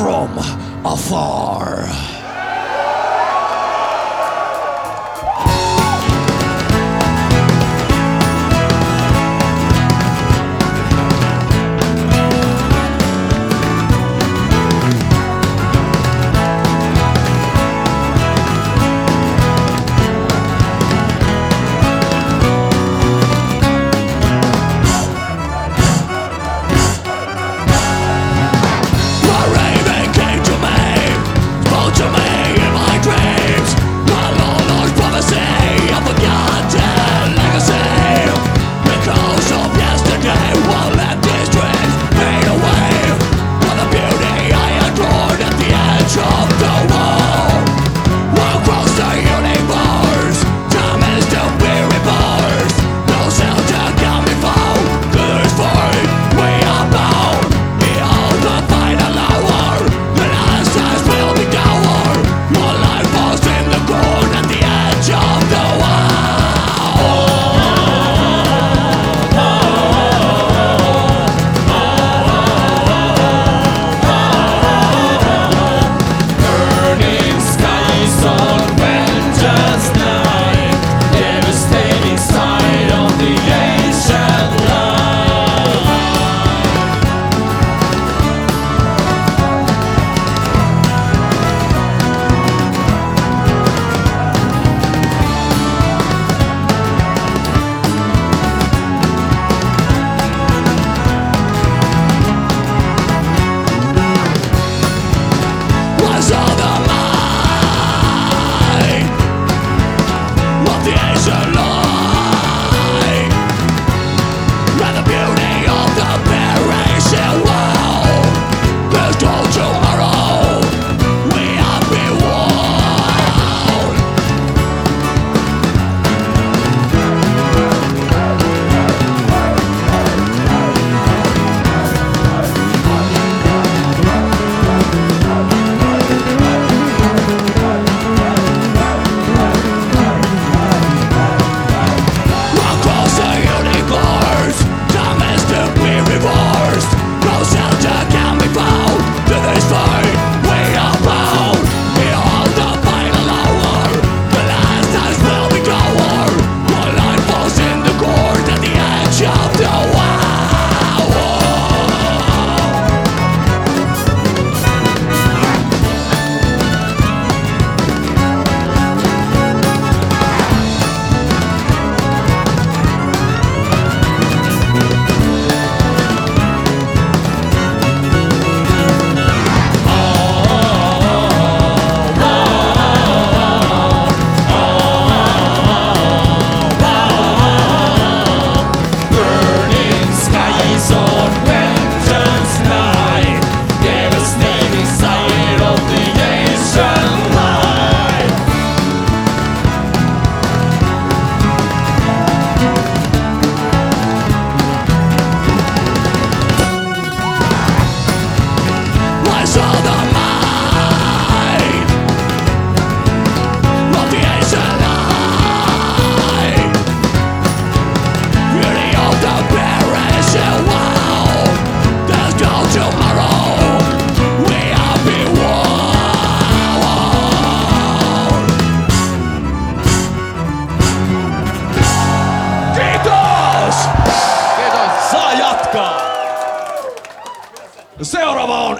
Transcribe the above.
from afar. Seuraava on